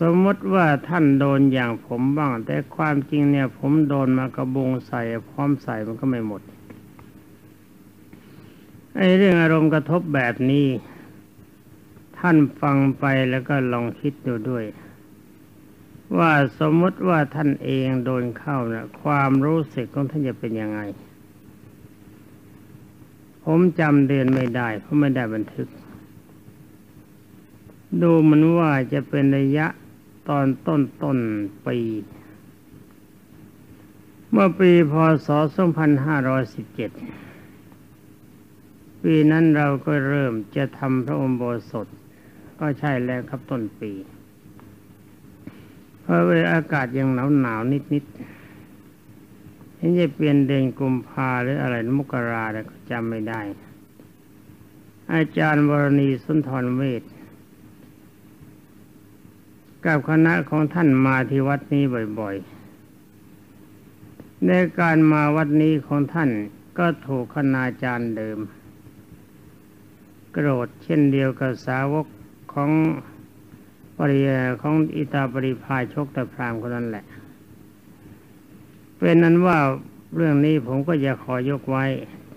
สมมติว่าท่านโดนอย่างผมบ้าง แต่ความจริงเนี่ย ผมโดนมากระบุงใส่พร้อมใส่มันก็ไม่หมดไอ้เรื่องอารมณ์กระทบแบบนี้ ท่านฟังไปแล้วก็ลองคิดดูด้วย ว่าสมมติว่าท่านเองโดนเข้านะความรู้สึกของท่านจะเป็นยังไง ผมจำเดือนไม่ได้ เพราะไม่ได้บันทึก ดูมันว่าจะเป็นระยะ ตอนต้นต้นปี เมื่อปีพศ 2517 ปีนั้นเราก็เริ่มจะทำพระอมโบสถ ก็ใช่แล้วครับต้นปี เพราะเวลาอากาศยังหนาวหนาวนิดนิดเห็นจะเปลี่ยนเดือนกุมภาหรืออะไรมกราแต่ก็จำไม่ได้ อาจารย์วรณีสุนทรเวท กับคณะของท่านมาที่วัดนี้บ่อยๆ ในการมาวัดนี้ของท่านก็ถูกคณาจารย์เดิม โกรธเช่นเดียวกับสาวกของปริยของอิตาปริพาชกตะพรามคนนั้นแหละ เป็นนั้นว่าเรื่องนี้ผมก็จะขอยกไว้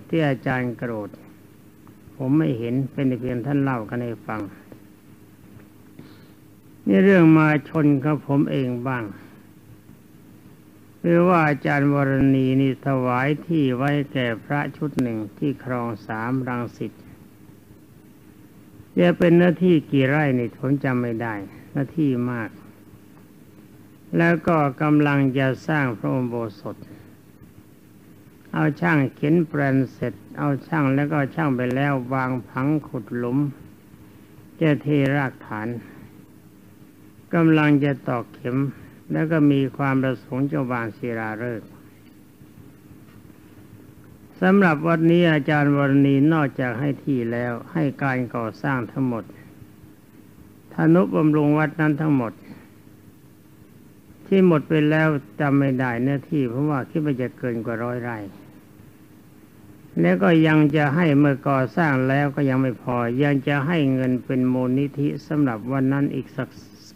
ที่อาจารย์โกรธ ผมไม่เห็นเป็นเพียงท่านเล่ากันให้ฟัง นี่เรื่องมาชนกับผมเองบ้างหรือว่าอาจารย์วรณีนี่ถวายที่ไว้แก่พระชุดหนึ่งที่ครองสามรังสิตจะเป็นหน้าที่กี่ไร่นี่ผมจำไม่ได้ หน้าที่มาก แล้วก็กำลังจะสร้างพระอุโบสถ เอาช่างเข็นแปลนเสร็จ เอาช่างแล้วก็ช่างไปแล้ววางผังขุดหลุมจะเทรากฐาน กำลังจะตอกเข็ม แล้วก็มีความประสงค์จะวางศิลาฤกษ์สำหรับวันนี้อาจารย์วรณีนอกจากให้ที่แล้วให้การก่อสร้างทั้งหมดธนุบำรุงวัดนั้นทั้งหมด ที่หมดไปแล้วจำไม่ได้เนื้อที่เพราะว่าคิดว่าจะเกินกว่าร้อยไร่แล้วก็ยังจะให้เมื่อก่อสร้างแล้วก็ยังไม่พอ ยังจะให้เงินเป็นมูลนิธิสำหรับวันนั้นอีกสัก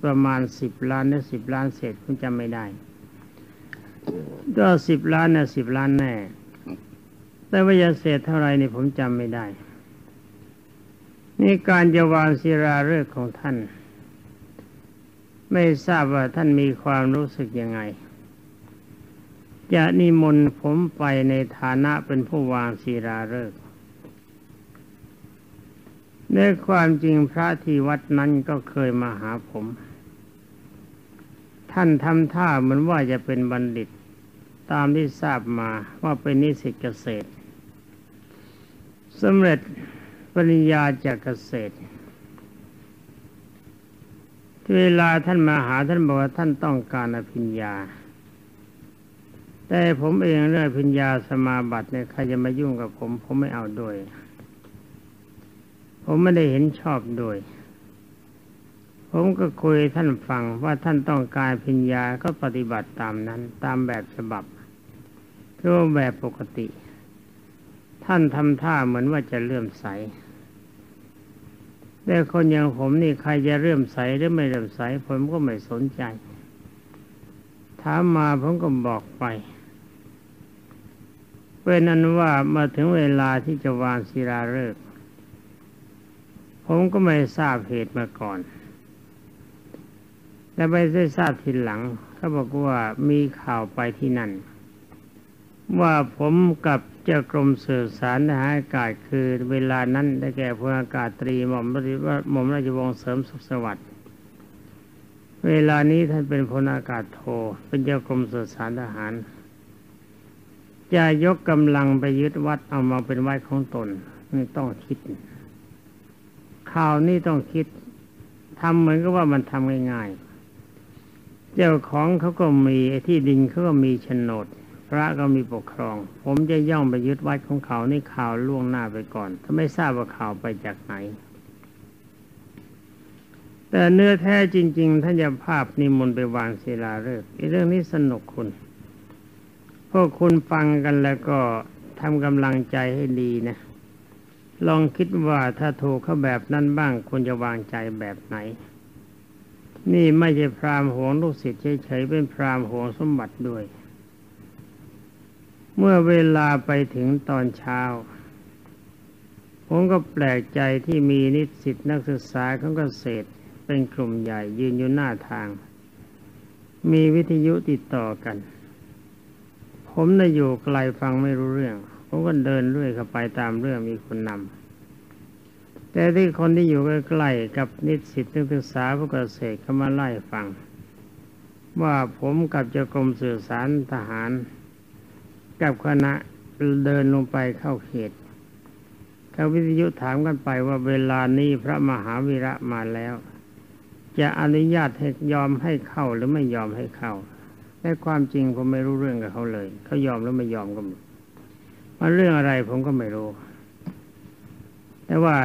ประมาณสิบล้านหรือสิบล้านเศษคุณจำไม่ได้ก็สิบล้านนะสิบล้านแน่ แต่ว่าจะเศษเท่าไรนี่ผมจำไม่ได้ นี่การจะวางศิราฤกษ์ของท่าน ไม่ทราบว่าท่านมีความรู้สึกยังไง จะนิมนต์ผมไปในฐานะเป็นผู้วางศิราฤกษ์ในความจริงพระที่วัดนั้นก็เคยมาหาผม ท่านทำท่าเหมือนว่าจะเป็นบัณฑิต ตามที่ทราบมาว่าเป็นนิสิตเกษตรสำเร็จปริญญาจากเกษตร เวลาท่านมาหาท่านบอกว่าท่านต้องการอภิญญา แต่ผมเองเรื่องพิญญาสมาบัติเนี่ยใครจะมายุ่งกับผม ผมไม่เอาด้วย ผมไม่ได้เห็นชอบด้วย ผมก็คุยท่านฟังว่าท่านต้องการพิญญาก็ปฏิบัติตามนั้น ตามแบบฉบับคือแบบปกติ ท่านทำท่าเหมือนว่าจะเลื่อมใสแต่คนอย่างผมนี่ใครจะเลื่อมใสหรือไม่เลื่อมใสผมก็ไม่สนใจ ถามมาผมก็บอกไปเป็นนั้นว่ามาถึงเวลาที่จะวางศิลาฤกษ์ผมก็ไม่ทราบเหตุมาก่อน และไปได้ทราบทีหลังเขาบอกว่ามีข่าวไปที่นั่น ว่าผมกับเจ้ากรมสื่อสารทหารอากาศคือเวลานั้นได้แก่พลอากาศตรีหม่อมราชหม่อมราชวงศ์เสริมสุขสวัสดิ์เวลานี้ท่านเป็นพลอากาศโทเป็นเจ้ากรมสื่อสารทหาร จะยกกำลังไปยึดวัดเอามาเป็นวัดของตนนี่ต้องคิดข่าวนี้ต้องคิดทำเหมือนกับว่ามันทำง่ายๆ เจ้าของเขาก็มีที่ดินเขาก็มีโฉนด พระก็มีปกครอง ผมจะย่องไปยึดวัดของเขาในข่าวล่วงหน้าไปก่อน ถ้าไม่ทราบว่าข่าวไปจากไหน แต่เนื้อแท้จริง ๆท่านจะภาพนิมนต์ไปวางศิลาฤกษ์เรื่องนี้สนุกคุณ พวกคุณฟังกันแล้วก็ทำกำลังใจให้ดีนะ ลองคิดว่าถ้าถูกเขาแบบนั้นบ้างคุณจะวางใจแบบไหน นี่ไม่ใช่พราหมณ์หวงลูกศิษย์เฉยๆเป็นพราหมณ์หวงสมบัติด้วย เมื่อเวลาไปถึงตอนเช้า ผมก็แปลกใจที่มีนิสิตนักศึกษาของเกษตร เป็นกลุ่มใหญ่ยืนอยู่หน้าทาง มีวิทยุติดต่อกัน ผมน่ะอยู่ไกลฟังไม่รู้เรื่อง ผมก็เดินเรื่อยเข้าไปตามเรื่องมีคนนำ แต่ที่คนที่อยู่ใกล้ๆกับนิสิตนักศึกษาผู้เกษตรเขามาไล่ฟัง ว่าผมกับเจ้ากรมสื่อสารทหาร กับคณะเดินลงไปเข้าเขตเขาวิทยุถามกันไปว่าเวลานี้พระมหาวีระมาแล้ว จะอนุญาตให้ยอมให้เข้าหรือไม่ยอมให้เข้าแต่ความจริงผมไม่รู้เรื่องกับเขาเลยเขายอมหรือไม่ยอมก็มันเรื่องอะไรผมก็ไม่รู้ แต่ว่า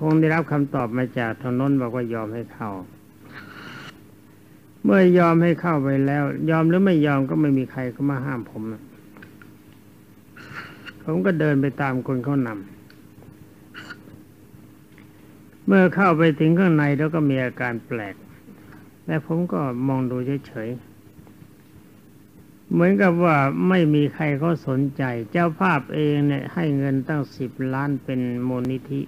คงได้รับคำตอบมาจากทางน้นบอกว่ายอมให้เข้า เมื่อยอมให้เข้าไปแล้ว ยอมหรือไม่ยอมก็ไม่มีใครเข้ามาห้ามผมผมก็เดินไปตามคนเขานำเมื่อเข้าไปถึงข้างในแล้วก็มีอาการแปลก และผมก็มองดูเฉยๆ เหมือนกับว่าไม่มีใครเขาสนใจ เจ้าภาพเองเนี่ยให้เงินตั้งสิบล้านเป็นมูลนิธิ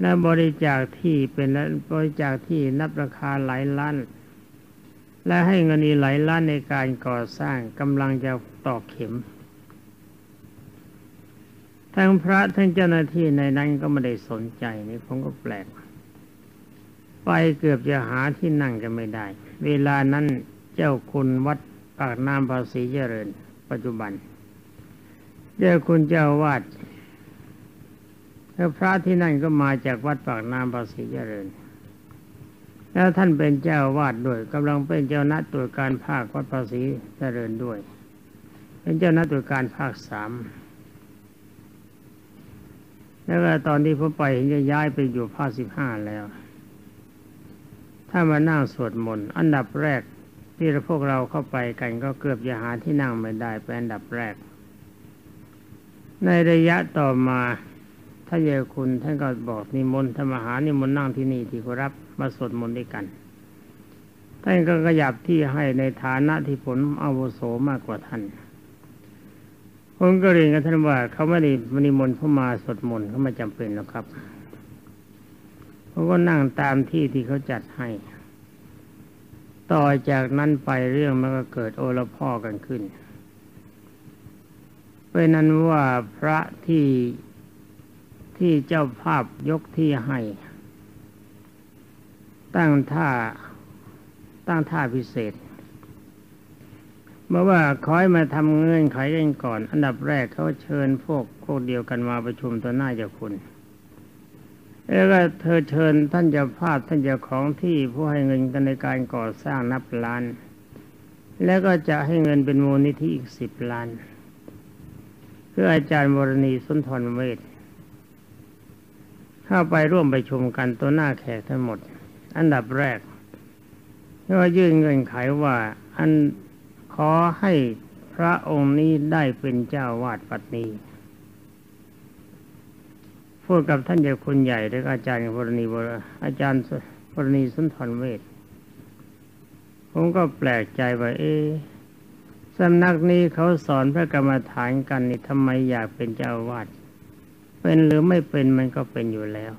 และบริจาคที่เป็นบริจาคที่นับราคาหลายล้าน และให้เงินอีหลายล้านในการก่อสร้างกำลังจะตอกเข็มทั้งพระทั้งเจ้าหน้าที่ในนั้นก็ไม่ได้สนใจนี่ผมก็แปลก ไปเกือบจะหาที่นั่งกันไม่ได้ เวลานั้นเจ้าคุณวัดปากน้ำภาษีเจริญ ปัจจุบัน เจ้าคุณเจ้าวาด แล้วพระที่นั่นก็มาจากวัดปากน้ำภาษีเจริญ แล้วท่านเป็นเจ้าวาดด้วยกำลังเป็นเจ้าหน้าตัวการภาควัดภาษีเจริญด้วย เป็นเจ้าหน้าตัวการภาคสามแล้วก็ตอนที่ผมไปเห็นจะย้ายไปอยู่ภาคสิบห้าแล้ว ถ้ามานั่งสวดมนต์อันดับแรกที่พวกเราเข้าไปกันก็เกือบจะหาที่นั่งไม่ได้เป็นอันดับแรก ในระยะต่อมา ถ้าเยคุณท่านก็บอกนิมนต์ธรรมหานิมนต์นั่งที่นี่ที่ขอรับมาสวดมนต์ด้วยกันท่านก็ขยับที่ให้ในฐานะที่ผลอาวุโสมากกว่าท่านผมก็เรียนกับท่านว่าเขาไม่ได้มนิมนต์เข้ามาสดมนต์เขาไม่จำเป็นหรอกครับเขาก็นั่งตามที่ที่เขาจัดให้ ต่อจากนั้นไปเรื่องมันก็เกิดโอละพ่อกันขึ้นเป็นนั้นว่าพระที่ ที่เจ้าภาพยกที่ให้ ตั้งท่าตั้งท่าพิเศษเมื่อว่าคอยมาทำเงื่อนไขกันก่อน อันดับแรกเขาเชิญพวกพวกเดียวกันมาประชุมต่อหน้าเจ้าคุณแล้วก็เธอเชิญท่านเจ้าภาพท่านเจ้าของที่ผู้ให้เงินกันในการก่อสร้างนับล้าน แล้วก็จะให้เงินเป็นมูลนิธิอีกสิบล้าน เพื่ออาจารย์วรณีสุนทรเวท เข้าไปร่วมประชุมกันตัวหน้าแขกทั้งหมด อันดับแรกก็ยื่นเงื่อนไขว่าอันขอให้พระองค์นี้ได้เป็นเจ้าวาดปัตนีพูดกับท่านเจ้าคุณใหญ่และอาจารย์พรณีบรอาจารย์พรณีสุนทรเวทผมก็แปลกใจว่าเอ๊สำนักนี้เขาสอนพระกรรมฐานกันนี่ทำไมอยากเป็นเจ้าวาด เป็นหรือไม่เป็นมันก็เป็นอยู่แล้ว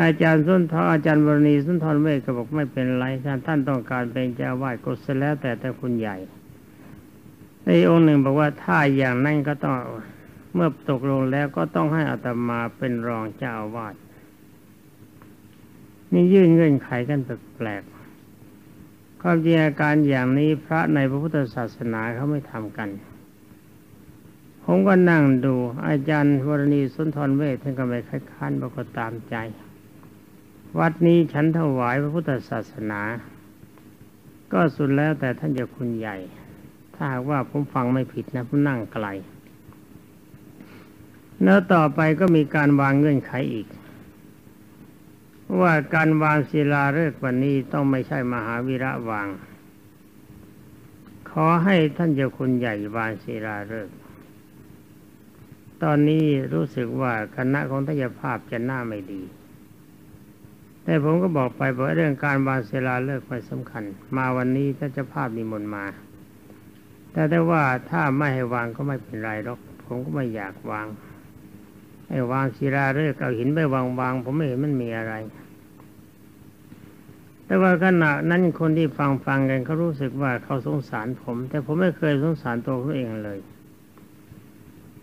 อาจารย์สุนทรอาจารย์บรณีสุนทรเวทก็บอกไม่เป็นไรท่านท่านต้องการเป็นเจ้าวาดก็เสแล้วแต่แต่คุณใหญ่ในองค์หนึ่งบอกว่าถ้าอย่างนั้นก็ต้องเมื่อตกลงแล้วก็ต้องให้อัตมาเป็นรองเจ้าวาดนี่ยื่นเงื่อนไขกันแปลกๆความจริงอาการอย่างนี้พระในพระพุทธศาสนาเขาไม่ทำกัน ผมก็นั่งดูอาจารย์วรณีสุนทรเวทท่านก็ไม่คัดค้านบอกก็ตามใจ วัดนี้ฉันถวายพระพุทธศาสนา ก็สุดแล้วแต่ท่านจะคุณใหญ่ ถ้าหากว่าผมฟังไม่ผิดนะผมนั่งไกล แล้วต่อไปก็มีการวางเงื่อนไขอีก ว่าการวางศิลาฤกษ์วันนี้ต้องไม่ใช่มหาวิระวาง ขอให้ท่านเจ้าคุณใหญ่วางศิลาฤกษ์ ตอนนี้รู้สึกว่าคณะของทยภาพจะหน้าไม่ดี แต่ผมก็บอกไปว่าเรื่องการวางศิลาฤกษ์ไม่สำคัญ มาวันนี้ถ้าเจะภาพนิมนต์มา แต่ได้ว่าถ้าไม่ให้วางก็ไม่เป็นไรหรอก ผมก็ไม่อยากวาง ให้วางศิลาฤกษ์เอาหินไปวางวางผมไม่เห็นมันมีอะไร แต่ว่าขณะนั้นคนที่ฟังฟังกันเขารู้สึกว่าเขาสงสารผม แต่ผมไม่เคยสงสารตัวเขาเองเลย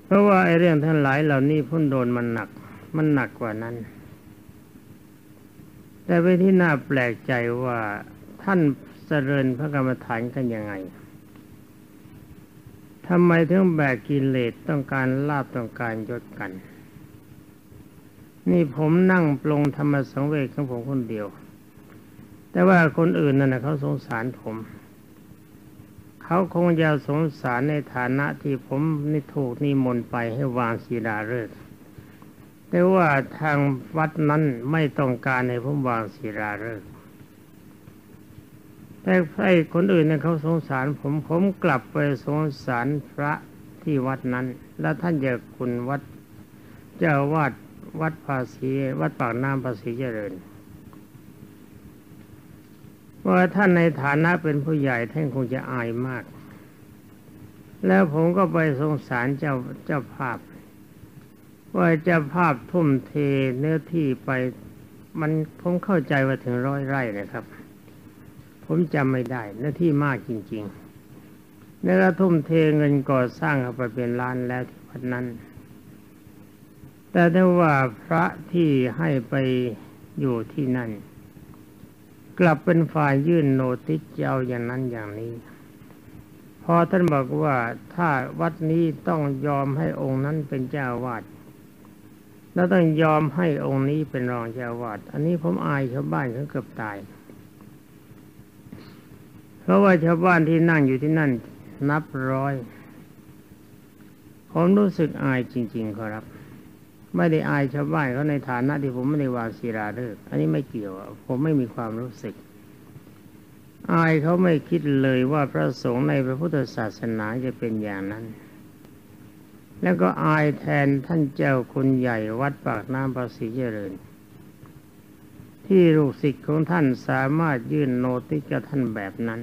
เพราะว่าไอ้เรื่องทั้งหลายเหล่านี้พุ่นโดนมันหนัก มันหนักกว่านั้น แต่เป็นที่น่าแปลกใจว่าท่านเจริญพระกรรมฐานกันยังไงทำไมถึงแบกกิเลสต้องการลาบต้องการยศกัน นี่ผมนั่งปรงธรรมสังเวชของผมคนเดียว แต่ว่าคนอื่นนั่นนะเขาสงสารผม เขาคงจะสงสารในฐานะที่ผมนี่ถูกนิมนต์ไปให้วางศีลาฤกษ์แต่ว่าทางวัดนั้นไม่ต้องการให้ผมวางศีลาฤกษ์แต่ไอ้คนอื่นเนี่ยเขาสงสารผมผมกลับไปสงสารพระที่วัดนั้น แล้วท่านเจ้าคุณวัดเจ้าวาดวัดภาษีวัดปากน้ำภาษีเจริญ ว่าท่านในฐานะเป็นผู้ใหญ่ท่านคงจะอายมาก แล้วผมก็ไปสงสารเจ้าเจ้าภาพ ว่าเจ้าภาพทุ่มเทเนื้อที่ไป มันผมเข้าใจว่าถึงร้อยไร่นะครับ ผมจำไม่ได้เนื้อที่มากจริงๆแล้วทุ่มเทเงินก่อสร้างเข้าไปเป็นล้านแล้วที่วัดนั้น แต่ถ้ว่าพระที่ให้ไปอยู่ที่นั่น กลับเป็นฝ่ายยื่นโนติสเจ้าอย่างนั้นอย่างนี้ พอท่านบอกว่าถ้าวัดนี้ต้องยอมให้องค์นั้นเป็นเจ้าวาดแล้วต้องยอมให้องค์นี้เป็นรองเจ้าวาดอันนี้ผมอายชาวบ้านเขาเกือบตาย เพราะว่าชาวบ้านที่นั่งอยู่ที่นั่นนับร้อย ผมรู้สึกอายจริง ๆ ครับ ไม่ได้อายชาวบ้านเขาในฐานะที่ผมไม่ได้วางศีลาฤกษ์อันนี้ไม่เกี่ยวผมไม่มีความรู้สึก อายเขาไม่คิดเลยว่าพระสงฆ์ในพระพุทธศาสนาจะเป็นอย่างนั้น แล้วก็อายแทนท่านเจ้าคุณใหญ่วัดปากน้ำภาษีเจริญ ที่ลูกศิษย์ของท่านสามารถยื่นโนติกับท่านแบบนั้น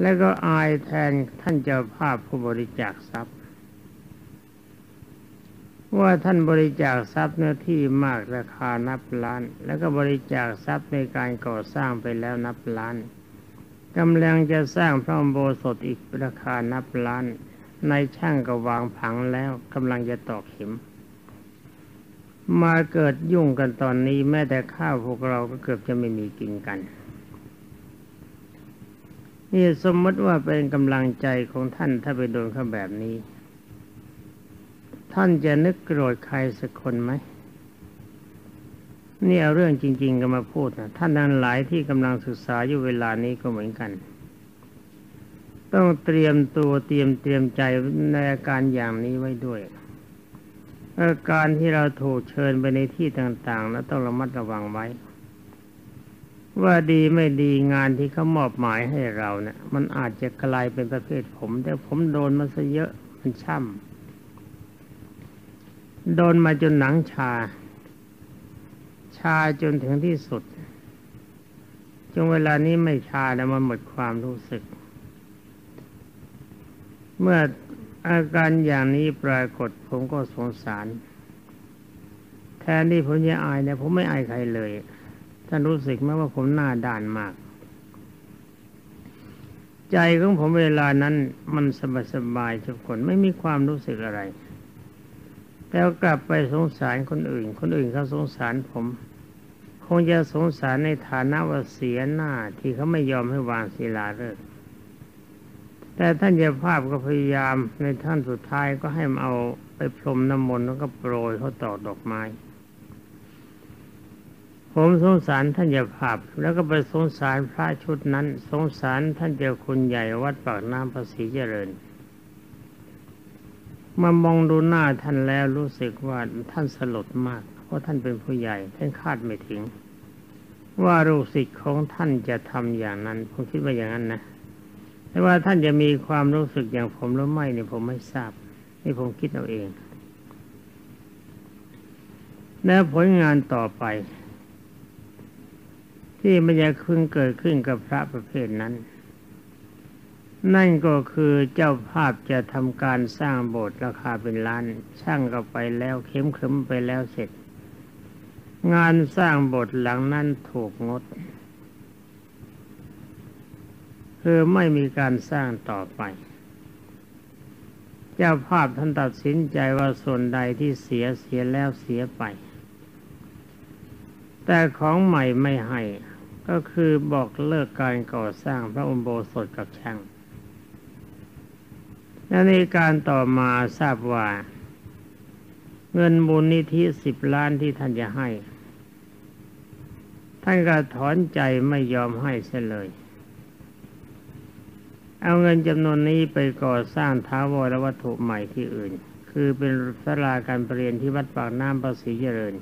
แล้วก็อายแทนท่านเจ้าภาพผู้บริจาคทรัพย์ ว่าท่านบริจาคทรัพย์เนื้อที่มากราคานับล้าน แล้วก็บริจาคทรัพย์ในการก่อสร้างไปแล้วนับล้านกำลังจะสร้างพระอุโบสถอีกราคานับล้าน ในช่างก็วางผังแล้วกำลังจะตอกเข็ม มาเกิดยุ่งกันตอนนี้แม้แต่ข้าวพวกเราก็เกือบจะไม่มีกินกันนี่สมมติว่าเป็นกำลังใจของท่านถ้าไปโดนเขาแบบนี้ ท่านจะนึกโกรธใครสักคนไหมนี่เอาเรื่องจริง ๆกันมาพูดนะท่านนั้นหลายที่กำลังศึกษาอยู่เวลานี้ก็เหมือนกัน ต้องเตรียมตัวเตรียมเตรียมใจในอาการอย่างนี้ไว้ด้วยอาการที่เราถูกเชิญไปในที่ต่างๆ แล้วต้องระมัดระวังไว้ ว่าดีไม่ดีงานที่เขามอบหมายให้เราเนะี่ยมันอาจจะกลายเป็นประเภทผม แต่ผมโดนมาซะเยอะมันช่ำ โดนมาจนหนังชา ชาจนถึงที่สุดจนเวลานี้ไม่ชาแล้วมันหมดความรู้สึก เมื่ออาการอย่างนี้ปรากฏผมก็สงสาร แทนที่ผมจะอายเนี่ยผมไม่อายใครเลยท่านรู้สึกไหมว่าผมหน้าด่านมาก ใจของผมเวลานั้นมันสบายสบายทุกคนไม่มีความรู้สึกอะไร แต่กลับไปสงสารคนอื่น คนอื่นเขาสงสารผม คงจะสงสารในฐานะว่าเสียหน้าที่เขาไม่ยอมให้วางศิลาฤกษ์แต่ท่านเจ้าภาพก็พยายามในท่านสุดท้ายก็ให้มาเอาไปพรมน้ำมนต์แล้วก็โปรยเขาต่อดอกไม้ ผมสงสารท่านเจ้าภาพ แล้วก็ไปสงสารพระชุดนั้น สงสารท่านเจ้าคุณใหญ่วัดปากน้ำภาษีเจริญ มามองดูหน้าท่านแล้วรู้สึกว่าท่านสลดมาก เพราะท่านเป็นผู้ใหญ่ท่านคาดไม่ถึง ว่าลูกศิษย์ของท่านจะทำอย่างนั้น ผมคิดว่าอย่างนั้นนะแต่ว่าท่านจะมีความรู้สึกอย่างผมหรือไม่เนี่ยผมไม่ทราบนี่ผมคิดเอาเอง แล้วผลงานต่อไป ที่มันจะคึงเกิดขึ้นกับพระประเภทนั้น นั่นก็คือเจ้าภาพจะทำการสร้างโบสถ์ราคาเป็นล้านช่างก็ไปแล้วเข้มขึ้นไปแล้วเสร็จ งานสร้างโบสถ์หลังนั้นถูกงดคือไม่มีการสร้างต่อไป เจ้าภาพท่านตัดสินใจว่าส่วนใดที่เสียเสียแล้วเสียไป แต่ของใหม่ไม่ให้ก็คือบอกเลิกการก่อสร้างพระอุโบสถกับช่าง และในการต่อมาทราบว่า เงินบุญนิธิสิบล้านที่ท่านจะให้ ท่านก็ถอนใจไม่ยอมให้เสียเลย เอาเงินจำนวนนี้ไปก่อสร้างท้าวรวัตถุใหม่ที่อื่น คือเป็นสลาการประเรียนที่วัดปากน้ำประสีเจริญ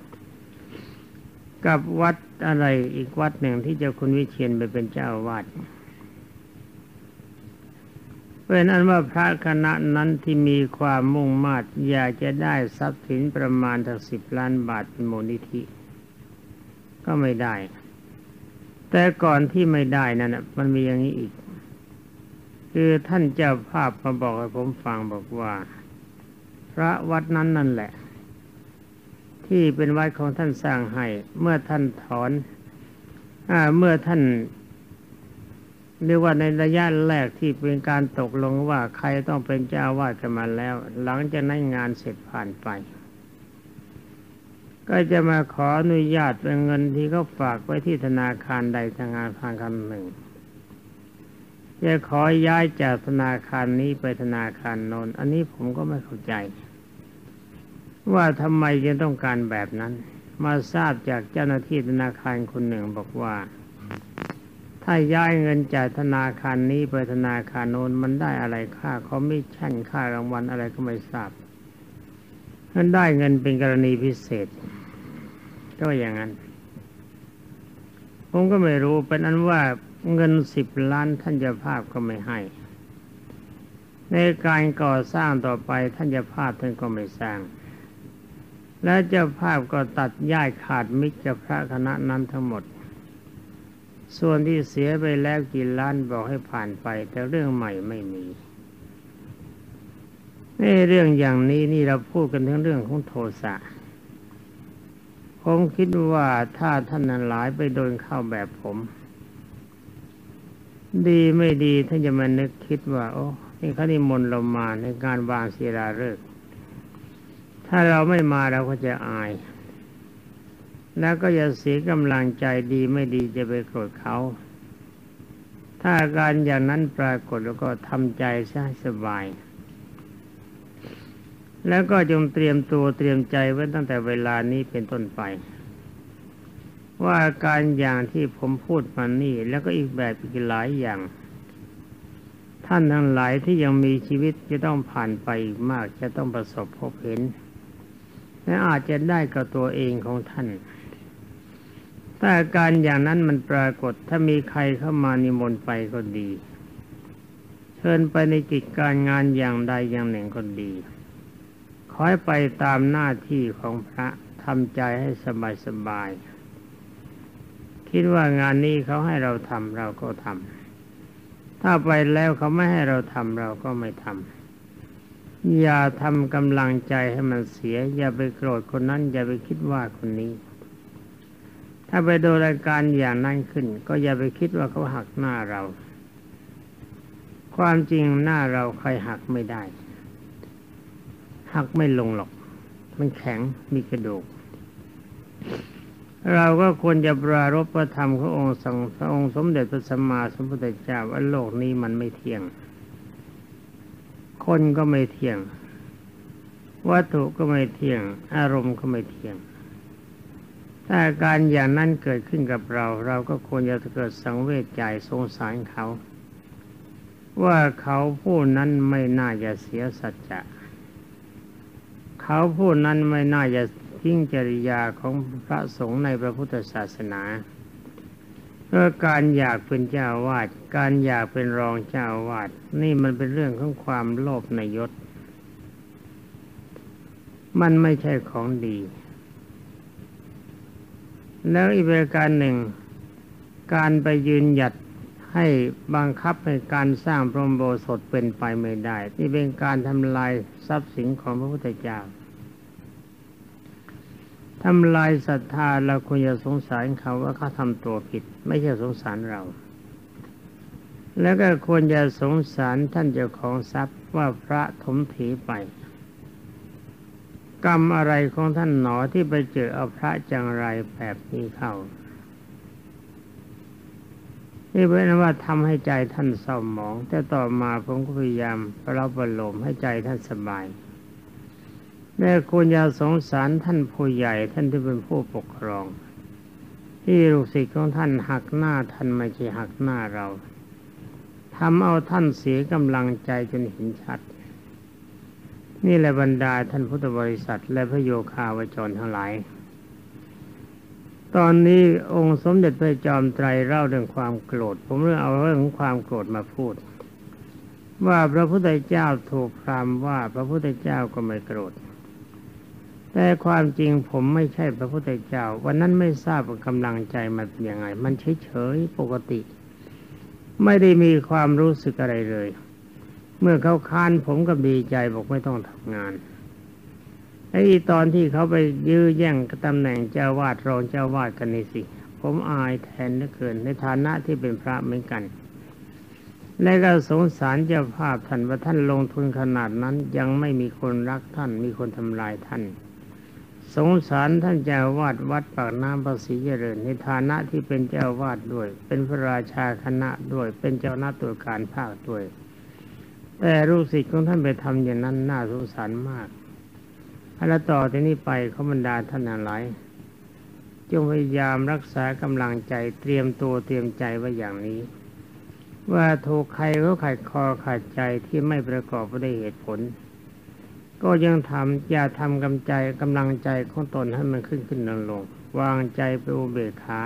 กับวัดอะไรอีกวัดหนึ่งที่เจ้าคุณวิเชียนไปเป็นเจ้าอาวาด เป็นอันว่าพระคณะนั้นที่มีความมุ่งมา่อยากจะได้ทรัพย์สินประมาณถึงสิบล้านบาทเป็นมูลนิธิ ก็ไม่ได้ แต่ก่อนที่ไม่ได้นั่นมันมีอย่างนี้อีก คือท่านเจ้าภาพมาบอกให้ผมฟังบอกว่า พระวัดนั้นนั่นแหละ ที่เป็นวัดของท่านสร้างให้ เมื่อท่านถอนอเมื่อท่าน เรียกว่าในระยะแรกที่เป็นการตกลงว่าใครต้องเป็นเจ้าวาดกันมาแล้ว หลังจากนั้นงานเสร็จผ่านไป ก็จะมาขออนุญาตเป็นเงินที่เขาฝากไว้ที่ธนาคารใดธนาคารคำหนึ่งจะขอย้ายจากธนาคารนี้ไปธนาคารโน้นอันนี้ผมก็ไม่เข้าใจ ว่าทำไมจะต้องการแบบนั้น มาทราบจากเจ้าหน้าที่ธนาคารคนหนึ่งบอกว่า ถ้าย้ายเงินจากธนาคารนี้ไปธนาคารโน้นมันได้อะไรค่าคอมมิชชั่นค่ารางวัลอะไรก็ไม่ทราบมันได้เงินเป็นกรณีพิเศษ ก็อย่างนั้น ผมก็ไม่รู้เป็นอันว่าเงินสิบล้านท่านจะภาพก็ไม่ให้ ในการก่อสร้างต่อไปท่านจะภาพท่านก็ไม่สร้าง และเจ้าภาพก็ตัดย่ายขาดมิจฉาพระคณะนั้นทั้งหมด ส่วนที่เสียไปแล้วกี่ล้านบอกให้ผ่านไป แต่เรื่องใหม่ไม่มีในเรื่องอย่างนี้นี่เราพูดกันถึงเรื่องของโทสะผมคิดว่าถ้าท่านนั้นหลายไปโดนเข้าแบบผม ดีไม่ดีท่านจะมานึกคิดว่า โอ้นี่เขานิมนต์เรามาในการวางศีลาฤกษ์ถ้าเราไม่มาเราก็จะอาย แล้วก็อย่าเสียกำลังใจดีไม่ดีจะไปโกรธเขา ถ้าอาการอย่างนั้นปรากฏแล้วก็ทำใจซะสบาย แล้วก็จงเตรียมตัวเตรียมใจไว้ตั้งแต่เวลานี้เป็นต้นไป ว่าอาการอย่างที่ผมพูดมานี่แล้วก็อีกแบบอีกหลายอย่าง ท่านทั้งหลายที่ยังมีชีวิตจะต้องผ่านไปมากจะต้องประสบพบเห็นและอาจจะได้กับตัวเองของท่าน ถ้าอาการอย่างนั้นมันปรากฏถ้ามีใครเข้ามานิมนต์ไปก็ดี เชิญไปในกิจการงานอย่างใดอย่างหนึ่งก็ดีขอให้ไปตามหน้าที่ของพระทำใจให้สบายสบาย คิดว่างานนี้เขาให้เราทำเราก็ทำถ้าไปแล้วเขาไม่ให้เราทำเราก็ไม่ทำอย่าทำกำลังใจให้มันเสีย อย่าไปโกรธคนนั้น อย่าไปคิดว่าคนนี้ ถ้าไปดูรายการอย่างนั้นขึ้น ก็อย่าไปคิดว่าเขาหักหน้าเรา ความจริงหน้าเราใครหักไม่ได้ หักไม่ลงหรอก มันแข็งมีกระดูก เราก็ควรจะปรารบประธรรมขององค์สังพระองค์สมเด็จพระสัมมาสัมพุทธเจ้าว่าโลกนี้มันไม่เที่ยง คนก็ไม่เที่ยง วัตถุก็ไม่เที่ยง อารมณ์ก็ไม่เที่ยง ถ้าการอย่างนั้นเกิดขึ้นกับเรา เราก็ควรจะเกิดสังเวชใจสงสารเขา ว่าเขาผู้นั้นไม่น่าจะเสียสัจจะเขาผู้นั้นไม่น่าจะทิ้งจริยาของพระสงฆ์ในพระพุทธศาสนาเพื่อการอยากเป็นเจ้าวาดการอยากเป็นรองเจ้าวาดนี่มันเป็นเรื่องของความโลภในยศ มันไม่ใช่ของดี แล้วอีกประการหนึ่ง การไปยืนหยัดให้บังคับให้การสร้างพระโบสถเป็นไปไม่ได้ นี่เป็นการทำลายทรัพย์สินของพระพุทธเจ้าทำลายศรัทธาเราควรจะสงสารเขาว่าเขาทำตัวผิด ไม่ใช่สงสารเรา แล้วก็ควรจะสงสารท่านเจ้าของทรัพย์ว่าพระถมถีไป กรรมอะไรของท่านหนอที่ไปเจอเอาพระจังไรแบบนี้เข้านี่เป็นว่าทำให้ใจท่านเศร้าหมอง แต่ต่อมาผมก็พยายามระรับประโลมให้ใจท่านสบายแม่คุณยาสงสารท่านผู้ใหญ่ท่านที่เป็นผู้ปกครอง ที่ลูกศิษย์ของท่านหักหน้าท่านไม่ใช่หักหน้าเราทำเอาท่านเสียกำลังใจจนเห็นชัด นี่แหละบรรดาท่านพุทธบริษัท และพระโยคาวจรทั้งหลาย ตอนนี้องค์สมเด็จพระจอมไตรเล่าเรื่องความโกรธ ผมเรื่องเอาเรื่องของความโกรธมาพูด ว่าพระพุทธเจ้าถูกพรามว่าพระพุทธเจ้าก็ไม่โกรธ แต่ความจริงผมไม่ใช่พระพุทธเจ้า วันนั้นไม่ทราบว่ากำลังใจมันเป็นยังไง มันเฉยๆปกติ ไม่ได้มีความรู้สึกอะไรเลย เมื่อเขาค้านผมก็ดีใจบอกไม่ต้องทำงานไอ้ตอนที่เขาไปยื้อแย่งตำแหน่งเจ้าวาดรองเจ้าวาดกันนี่สิ ผมอายแทนเหลือเกิน ในฐานะที่เป็นพระเหมือนกัน และก็สงสารเจ้าภาพท่านว่าท่านลงทุนขนาดนั้นยังไม่มีคนรักท่านมีคนทำลายท่าน สงสารท่านเจ้าวาดวัดปากน้ำภาษีเจริญ ในฐานะที่เป็นเจ้าวาดด้วย เป็นพระราชาคณะด้วยเป็นเจ้าหน้าตัวการภาคด้วย แต่ลูกศิษย์ของท่านไปทำอย่างนั้นน่าสงสารมากแล้วต่อที่นี้ไปเขาบรรดาท่านอะไรจงพยายามรักษากำลังใจเตรียมตัวเตรียมใจไว้อย่างนี้ ว่าถูกใครเขาขัดคอขัดใจที่ไม่ประกอบด้วยเหตุผล ก็ยังทำอย่าทำกำใจกำลังใจของตนให้มันขึ้นขึ้นลงลงวางใจไปอุเบกขา